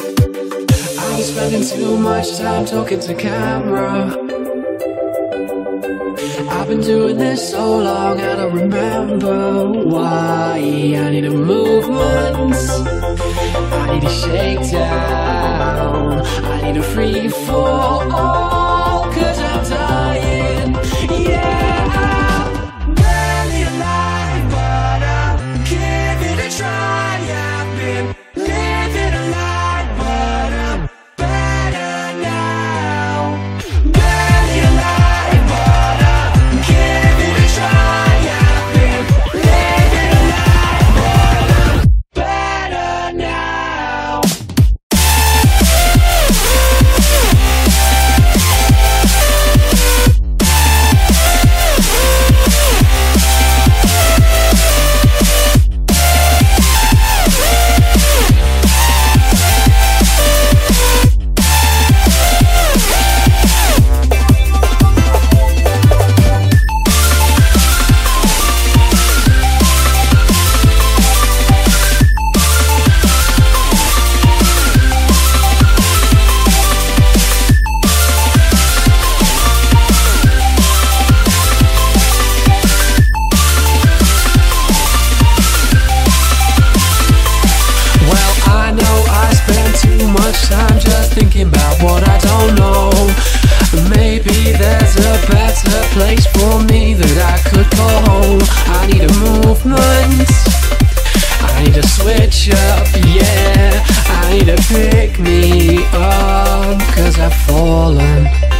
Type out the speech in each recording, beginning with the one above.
I'm spending too much time talking to camera. I've been doing this so long, I don't remember why. I need a movement. I need a shakedown. I need a free fall. much time just thinking about what I don't know. Maybe there's a better place for me that I could go home. I need a movement. I need a switch up, yeah. I need to pick me up, cause I've fallen.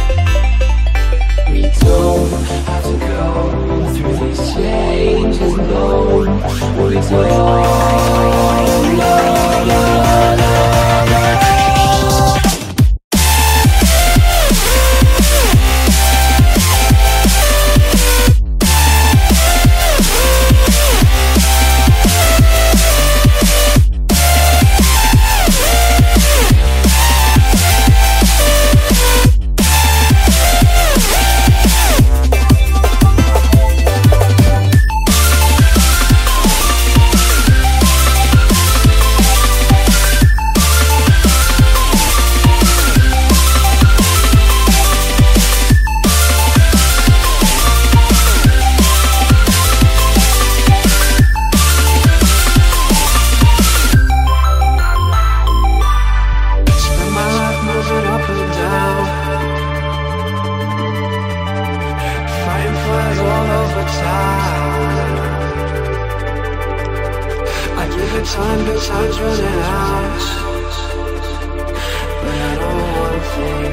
time, but time's running out. But I don't wanna fade.